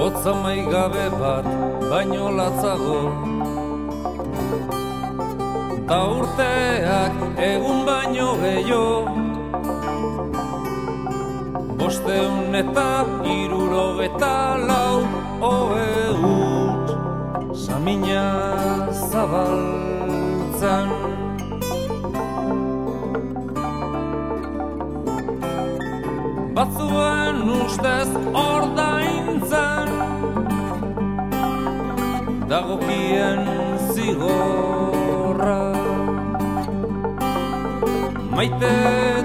Botza maigabe bat baino latzago. Ta urteak egun baino gehiago. Bosteun eta iruro eta lau Oe ut Samina zabaltzan. Batzuen ustez ordaintzen Dagokien zigorra. Maite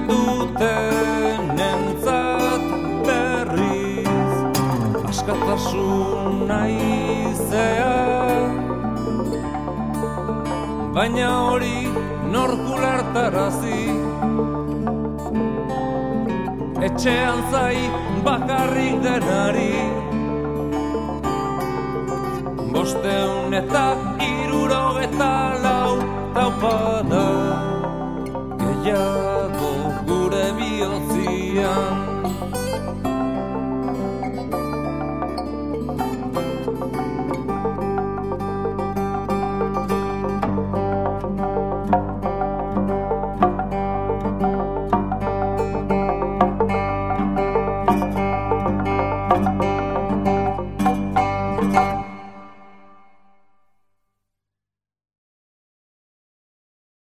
duten entzat berriz Askatasun naizea. Baina hori norkulartarazi etxean zai bakarrik denari Bosteun eta iruro eta lau taupada Gehiago gure bihotzian